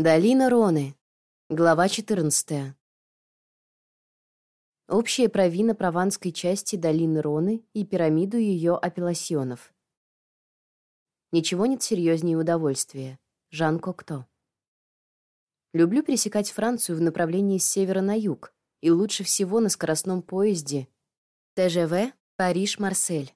Долина Роны. Глава 14. Общая провина прованской части долины Роны и пирамиду ее апелласьонов. Ничего нет серьезнее удовольствия. Жан Кокто. Люблю пересекать Францию в направлении с севера на юг, и лучше всего на скоростном поезде ТЖВ Париж-Марсель.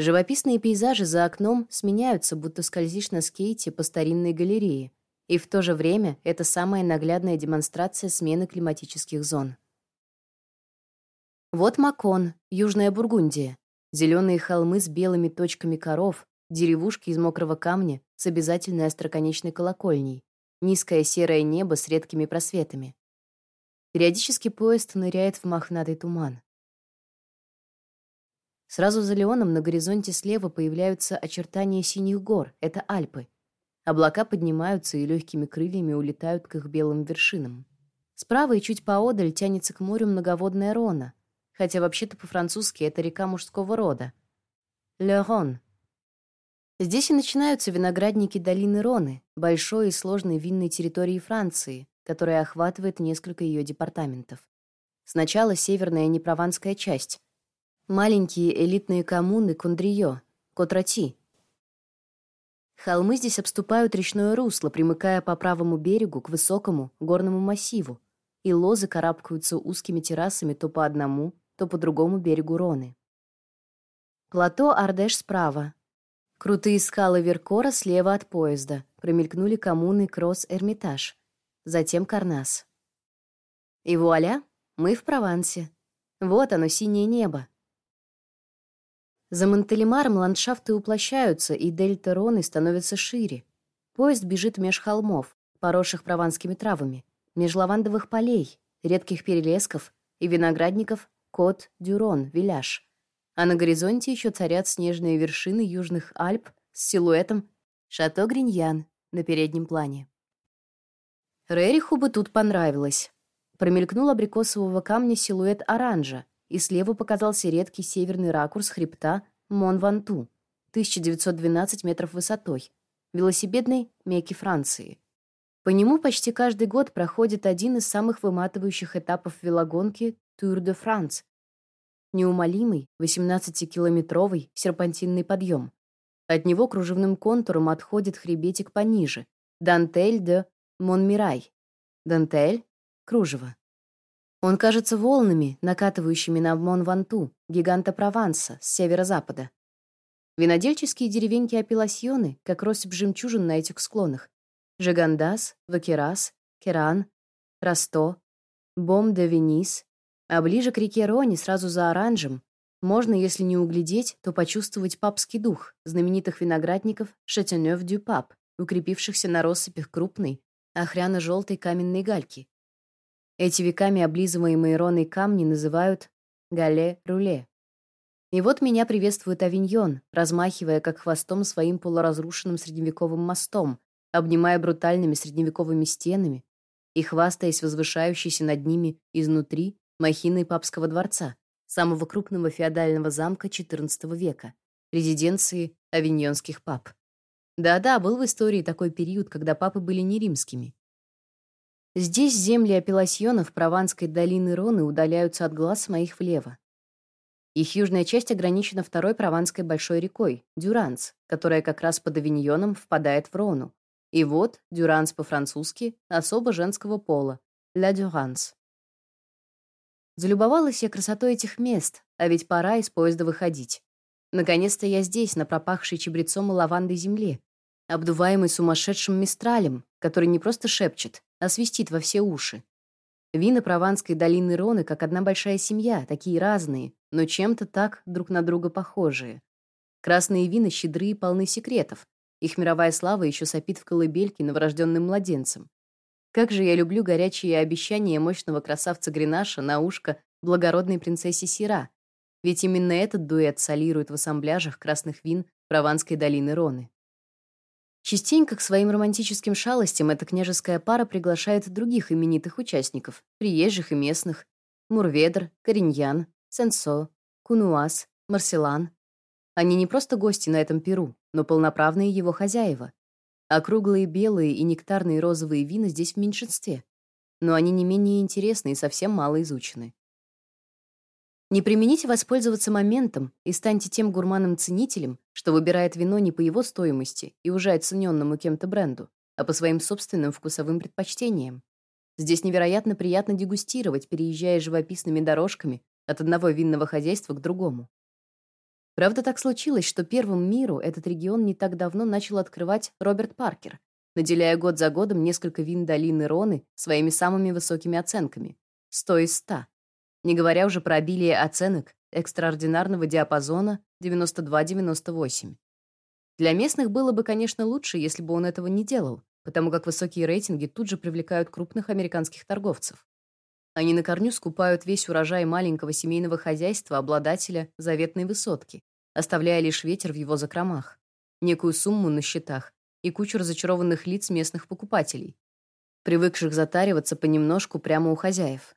Живописные пейзажи за окном сменяются, будто скользишь на скейте по старинной галерее, и в то же время это самая наглядная демонстрация смены климатических зон. Вот Макон, Южная Бургундия. Зеленые холмы с белыми точками коров, деревушки из мокрого камня с обязательной остроконечной колокольней, низкое серое небо с редкими просветами. Периодически поезд ныряет в мохнатый туман. Сразу за Леоном на горизонте слева появляются очертания синих гор. Это Альпы. Облака поднимаются и легкими крыльями улетают к их белым вершинам. Справа и чуть поодаль тянется к морю многоводная Рона, хотя вообще-то по-французски это река мужского рода. Ле Рон. Здесь и начинаются виноградники долины Роны, большой и сложной винной территории Франции, которая охватывает несколько ее департаментов. Сначала северная непрованская часть, Маленькие элитные коммуны Кундриё, Котрати. Холмы здесь обступают речное русло, примыкая по правому берегу к высокому горному массиву, и лозы карабкаются узкими террасами то по одному, то по другому берегу Роны. Плато Ардеш справа. Крутые скалы Веркора слева от поезда. Промелькнули коммуны Кросс-Эрмитаж. Затем Карнас. И вуаля, мы в Провансе. Вот оно, синее небо. За Монтелемаром ландшафты уплощаются, и дельта Роны становится шире. Поезд бежит меж холмов, поросших прованскими травами, меж лавандовых полей, редких перелесков и виноградников Кот-Дюрон, Виляж. А на горизонте еще царят снежные вершины южных Альп с силуэтом Шато Гриньян на переднем плане. Рериху бы тут понравилось. Промелькнул абрикосового камня силуэт оранжа, и слева показался редкий северный ракурс хребта Мон-Ванту, 1912 метров высотой, велосипедной Мекки Франции. По нему почти каждый год проходит один из самых выматывающих этапов велогонки Tour de France. Неумолимый 18-километровый серпантинный подъем. От него кружевным контуром отходит хребетик пониже. Дантель де Монмирай. Дантель — кружево. Он кажется волнами, накатывающими на Мон-Ванту, гиганта Прованса, с северо-запада. Винодельческие деревеньки Апелласьоны, как россыпь жемчужин на этих склонах. Жигандас, Вакерас, Керан, Расто, Бом-де-Венис. А ближе к реке Рони, сразу за Оранжем, можно, если не углядеть, то почувствовать папский дух знаменитых виноградников Шатенёв-дю-Пап, укрепившихся на россыпях крупной, охряно-желтой каменной гальки, эти веками облизываемые Роной камни называют гале-руле. И вот меня приветствует Авиньон, размахивая как хвостом своим полуразрушенным средневековым мостом, обнимая брутальными средневековыми стенами и хвастаясь возвышающейся над ними изнутри махиной папского дворца, самого крупного феодального замка XIV века, резиденции авиньонских пап. Да-да, был в истории такой период, когда папы были не римскими, Здесь земли апелласьонов Прованской долины Роны удаляются от глаз моих влево. Их южная часть ограничена второй Прованской большой рекой, Дюранс, которая как раз под Авиньоном впадает в Рону. И вот Дюранс по-французски особо женского пола, Ля Дюранс. Залюбовалась я красотой этих мест, а ведь пора из поезда выходить. Наконец-то я здесь, на пропахшей чебрецом и лавандой земле, обдуваемой сумасшедшим мистралем, который не просто шепчет, а свистит во все уши. Вина Прованской долины Роны как одна большая семья, такие разные, но чем-то так друг на друга похожие. Красные вина щедры и полны секретов. Их мировая слава еще сопит в колыбельке новорожденным младенцем. Как же я люблю горячие обещания мощного красавца Гренаша на ушко благородной принцессе Сира. Ведь именно этот дуэт солирует в ассамбляжах красных вин Прованской долины Роны. Частенько к своим романтическим шалостям эта княжеская пара приглашает других именитых участников, приезжих и местных. Мурведр, Кореньян, Сенсо, Кунуас, Марселан. Они не просто гости на этом перу, но полноправные его хозяева. Округлые белые и нектарные розовые вина здесь в меньшинстве, но они не менее интересны и совсем мало изучены. Не примените воспользоваться моментом и станьте тем гурманом-ценителем, что выбирает вино не по его стоимости и уже оцененному кем-то бренду, а по своим собственным вкусовым предпочтениям. Здесь невероятно приятно дегустировать, переезжая живописными дорожками от одного винного хозяйства к другому. Правда, так случилось, что первым миру этот регион не так давно начал открывать Роберт Паркер, наделяя год за годом несколько вин долины Роны своими самыми высокими оценками — 100 из 100 не говоря уже про обилие оценок экстраординарного диапазона 92-98. Для местных было бы, конечно, лучше, если бы он этого не делал, потому как высокие рейтинги тут же привлекают крупных американских торговцев. Они на корню скупают весь урожай маленького семейного хозяйства обладателя заветной высотки, оставляя лишь ветер в его закромах, некую сумму на счетах и кучу разочарованных лиц местных покупателей, привыкших затариваться понемножку прямо у хозяев.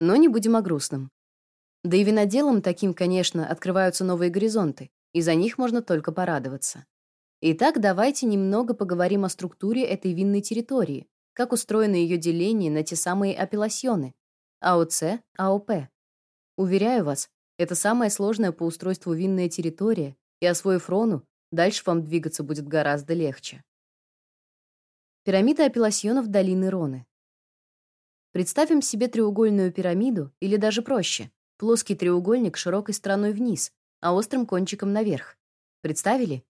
Но не будем о грустном. Да и виноделам таким, конечно, открываются новые горизонты, и за них можно только порадоваться. Итак, давайте немного поговорим о структуре этой винной территории, как устроено ее деление на те самые апелласьоны АОЦ, АОП. Уверяю вас, это самая сложная по устройству винная территория, и освоив Рону, дальше вам двигаться будет гораздо легче. Пирамида апелласьонов долины Роны. Представим себе треугольную пирамиду или даже проще плоский треугольник широкой стороной вниз, а острым кончиком наверх. Представили?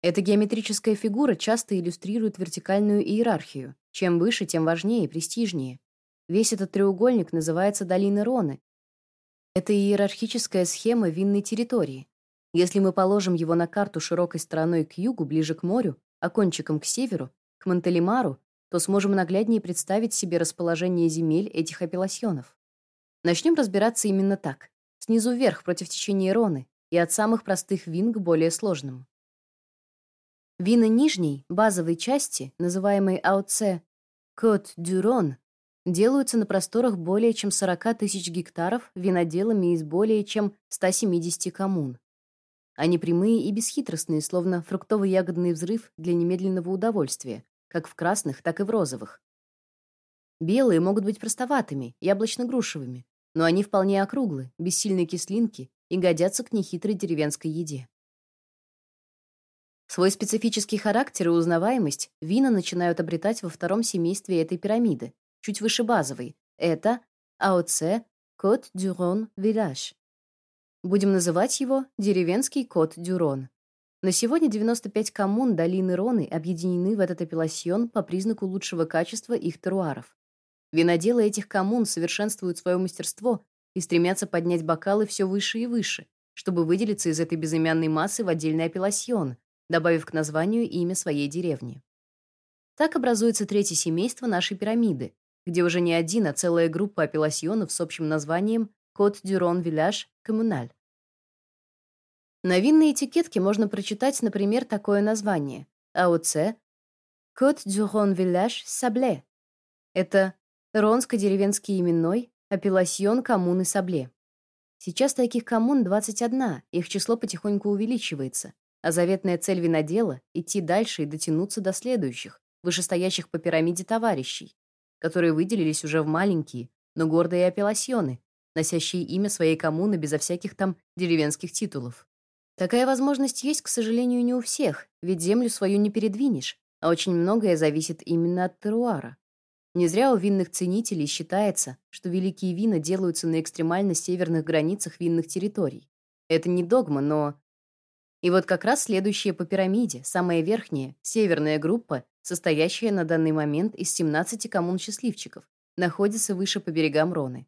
Эта геометрическая фигура часто иллюстрирует вертикальную иерархию. Чем выше, тем важнее и престижнее. Весь этот треугольник называется долина Роны. Это иерархическая схема винной территории. Если мы положим его на карту широкой стороной к югу, ближе к морю, а кончиком к северу, к Монтелемару, то сможем нагляднее представить себе расположение земель этих апелласьонов. Начнем разбираться именно так, снизу вверх против течения Роны и от самых простых вин к более сложным. Вина нижней, базовой части, называемой АОЦ Côte-du-Rhône, делаются на просторах более чем 40 тысяч гектаров виноделами из более чем 170 коммун. Они прямые и бесхитростные, словно фруктово-ягодный взрыв для немедленного удовольствия, как в красных, так и в розовых. Белые могут быть простоватыми, яблочно-грушевыми, но они вполне округлы, без сильной кислинки и годятся к нехитрой деревенской еде. Свой специфический характер и узнаваемость вина начинают обретать во втором семействе этой пирамиды, чуть выше базовой. Это АОЦ Côte-du-Rhône Village. Будем называть его деревенский Côte-du-Rhône. На сегодня 95 коммун долины Роны объединены в этот апелласьон по признаку лучшего качества их теруаров. Виноделы этих коммун совершенствуют свое мастерство и стремятся поднять бокалы все выше и выше, чтобы выделиться из этой безымянной массы в отдельный апелласьон, добавив к названию имя своей деревни. Так образуется третье семейство нашей пирамиды, где уже не один, а целая группа апелласьонов с общим названием Communal. На винной этикетке можно прочитать, например, такое название: АОЦ Côte du Rhône Village Sablé. Это ронско-деревенский именной апелласьон коммуны Сабле. Сейчас таких коммун 21, их число потихоньку увеличивается, а заветная цель винодела — идти дальше и дотянуться до следующих, вышестоящих по пирамиде товарищей, которые выделились уже в маленькие, но гордые апелласьоны, носящие имя своей коммуны безо всяких там деревенских титулов. Такая возможность есть, к сожалению, не у всех, ведь землю свою не передвинешь, а очень многое зависит именно от теруара. Не зря у винных ценителей считается, что великие вина делаются на экстремально северных границах винных территорий. Это не догма, но И вот как раз следующая по пирамиде, самая верхняя, северная группа, состоящая на данный момент из 17 коммун счастливчиков, находится выше по берегам Роны.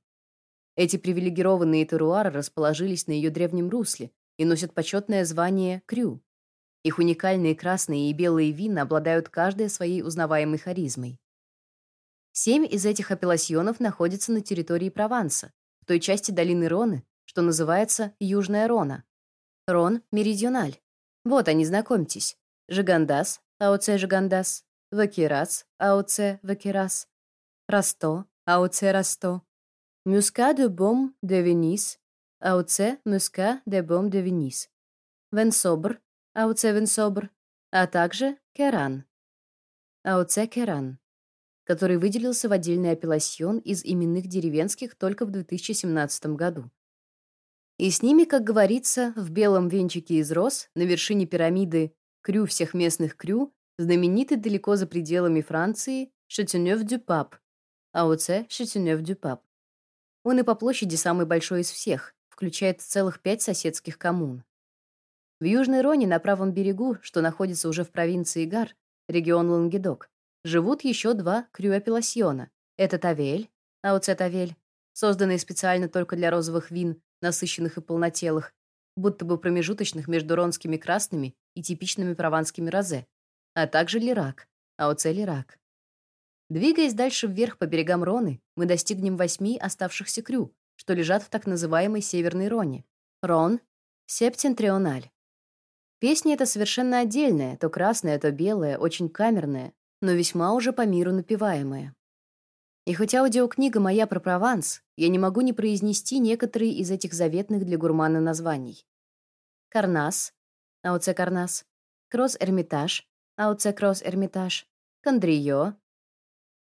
Эти привилегированные теруары расположились на ее древнем русле, и носят почетное звание крю. Их уникальные красные и белые вина обладают каждой своей узнаваемой харизмой. Семь из этих апелласьонов находятся на территории Прованса, в той части долины Роны, что называется Южная Рона. Рон Меридиональ. Вот они, знакомьтесь. Жигандас, АОЦ Жигандас, Вакирас, АОЦ Вакирас, Расто, АОЦ Расто, Мюска де Бом де Венис, АОЦ Мюска де Бом де Венис. Венсобр, АОЦ Венсобр, а также Керан. АОЦ Керан, который выделился в отдельный апелласьон из именных деревенских только в 2017 году. И с ними, как говорится, в белом венчике из роз на вершине пирамиды крю всех местных крю, знаменитый далеко за пределами Франции Шатюнёв-дю-Пап, АОЦ Шатюнёв-дю-Пап. Он и по площади самый большой из всех, включает целых пять соседских коммун. В Южной Роне на правом берегу, что находится уже в провинции Гар, регион Лангедок, живут еще два крюапелласьона. Это Тавель, АОЦ Тавель, созданный специально только для розовых вин, насыщенных и полнотелых, будто бы промежуточных между ронскими красными и типичными прованскими розе, а также Лирак, АОЦ Лирак. Двигаясь дальше вверх по берегам Роны, мы достигнем восьми оставшихся крю, что лежат в так называемой Северной Роне. Рон, Септентриональ. Песня эта совершенно отдельная, то красная, то белая, очень камерная, но весьма уже по миру напеваемая. И хоть аудиокнига моя про Прованс, я не могу не произнести некоторые из этих заветных для гурмана названий. Карнас, АОЦ Карнас, Кросс-Эрмитаж, АОЦ Кросс-Эрмитаж, Кондрио,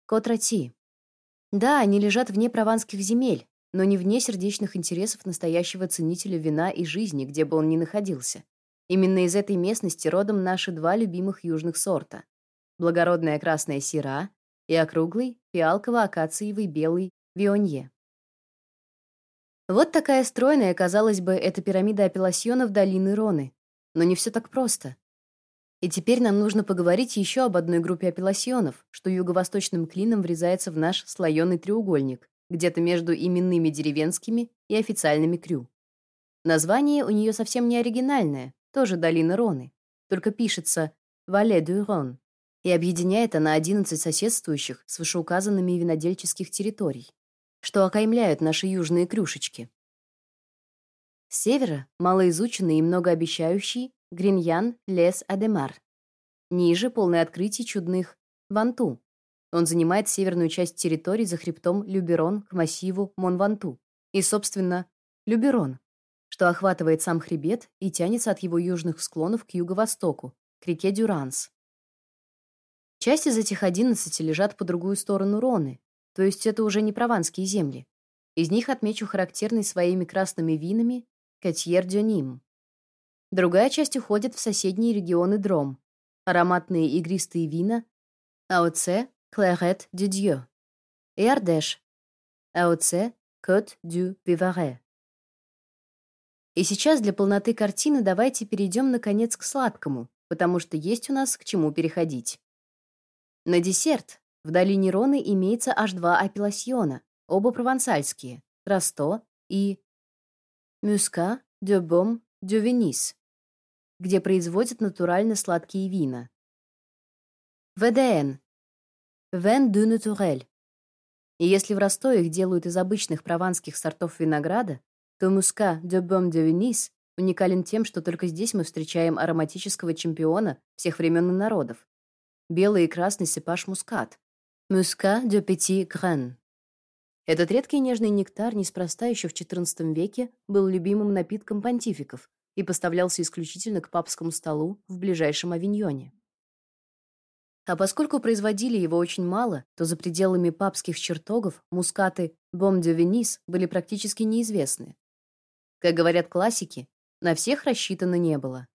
Котрати. Да, они лежат вне прованских земель, но не вне сердечных интересов настоящего ценителя вина и жизни, где бы он ни находился. Именно из этой местности родом наши два любимых южных сорта: благородная красная сира и округлый фиалково-акациевый белый вионье. Вот такая стройная, казалось бы, эта пирамида апелласьонов долины Роны. Но не все так просто. И теперь нам нужно поговорить еще об одной группе апелласьонов, что юго-восточным клином врезается в наш слоеный треугольник, где-то между именными деревенскими и официальными крю. Название у нее совсем не оригинальное, тоже долина Роны, только пишется Вале дю Рон, и объединяет она 11 соседствующих с вышеуказанными винодельческих территорий, что окаймляют наши южные крюшечки. С севера малоизученный и многообещающий Гриньян Лес Адемар. Ниже полное открытий чудных Ванту. Он занимает северную часть территории за хребтом Люберон к массиву Монванту и, собственно, Люберон, что охватывает сам хребет и тянется от его южных склонов к юго-востоку, к реке Дюранс. Часть из этих 11 лежат по другую сторону Роны, то есть это уже не прованские земли. Из них отмечу характерный своими красными винами Катьер-дю-Ним. Другая часть уходит в соседние регионы Дром. Ароматные игристые вина АОЦ Claret Dieu и Ардеш АОЦ Côte du Vivarais. И сейчас для полноты картины давайте перейдем наконец к сладкому, потому что есть у нас к чему переходить. На десерт в долине Роны имеется аж два апелласьона, оба провансальские, Расто и Мюска де Бом де Венис, где производят натурально сладкие вина. ВДН. Вен дю натурель. И если в Расто их делают из обычных прованских сортов винограда, то муска de Baume de Venise уникален тем, что только здесь мы встречаем ароматического чемпиона всех времен и народов. Белый и красный сепаж мускат. Муска de Petit Grain. Этот редкий нежный нектар неспроста еще в XIV веке был любимым напитком понтификов и поставлялся исключительно к папскому столу в ближайшем авиньоне. А поскольку производили его очень мало, то за пределами папских чертогов мускаты Бом де Венис были практически неизвестны. Как говорят классики, на всех рассчитано не было.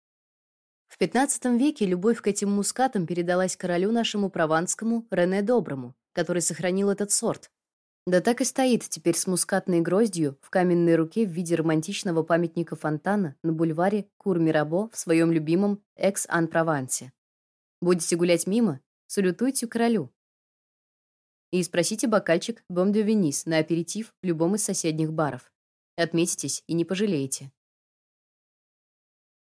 В XV веке любовь к этим мускатам передалась королю нашему прованскому Рене Доброму, который сохранил этот сорт. Да так и стоит теперь с мускатной гроздью в каменной руке в виде романтичного памятника фонтана на бульваре Кур-Мирабо в своем любимом Экс-Ан-Провансе. Будете гулять мимо, салютуйте королю. И спросите бокальчик Бом де Венис на аперитив в любом из соседних баров. Отметитесь и не пожалеете.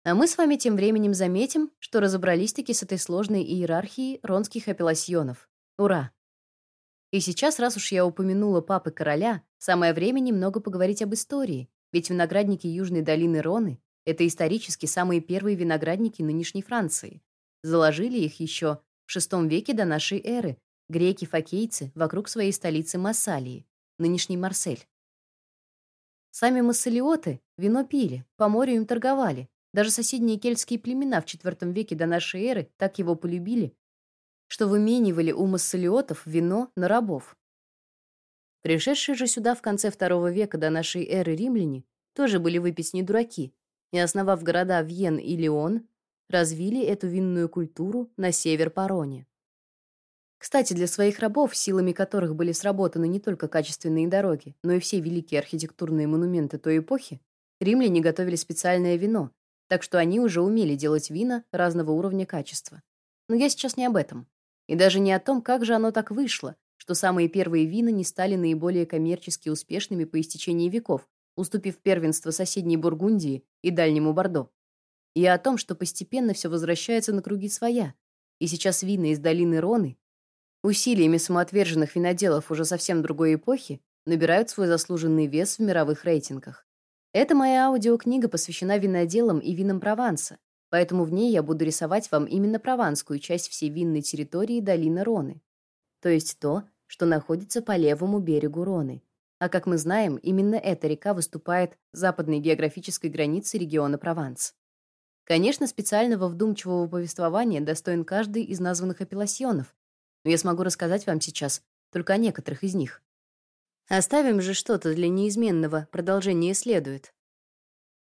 А мы с вами тем временем заметим, что разобрались-таки с этой сложной иерархией ронских апелласьонов. Ура! И сейчас, раз уж я упомянула папы короля, самое время немного поговорить об истории, ведь виноградники Южной долины Роны — это исторически самые первые виноградники нынешней Франции. Заложили их еще в VI веке до нашей эры греки-фокейцы вокруг своей столицы Массалии, нынешний Марсель. Сами массалиоты вино пили, по морю им торговали, Даже соседние кельтские племена в IV веке до нашей эры так его полюбили, что выменивали у массолиотов вино на рабов. Пришедшие же сюда в конце II века до нашей эры римляне тоже были выпить не дураки, и, основав города Вьен и Лион, развили эту винную культуру на север по Роне. Кстати, для своих рабов, силами которых были сработаны не только качественные дороги, но и все великие архитектурные монументы той эпохи, римляне готовили специальное вино, так что они уже умели делать вина разного уровня качества. Но я сейчас не об этом. И даже не о том, как же оно так вышло, что самые первые вина не стали наиболее коммерчески успешными по истечении веков, уступив первенство соседней Бургундии и дальнему Бордо. И о том, что постепенно все возвращается на круги своя, и сейчас вина из долины Роны, усилиями самоотверженных виноделов уже совсем другой эпохи, набирают свой заслуженный вес в мировых рейтингах. Эта моя аудиокнига посвящена виноделам и винам Прованса, Поэтому в ней я буду рисовать вам именно прованскую часть всей винной территории долины Роны, то есть то, что находится по левому берегу Роны. А как мы знаем, именно эта река выступает западной географической границей региона Прованс. Конечно, специального вдумчивого повествования достоин каждый из названных апелласьонов, но я смогу рассказать вам сейчас только о некоторых из них. Оставим же что-то для неизменного, продолжение следует.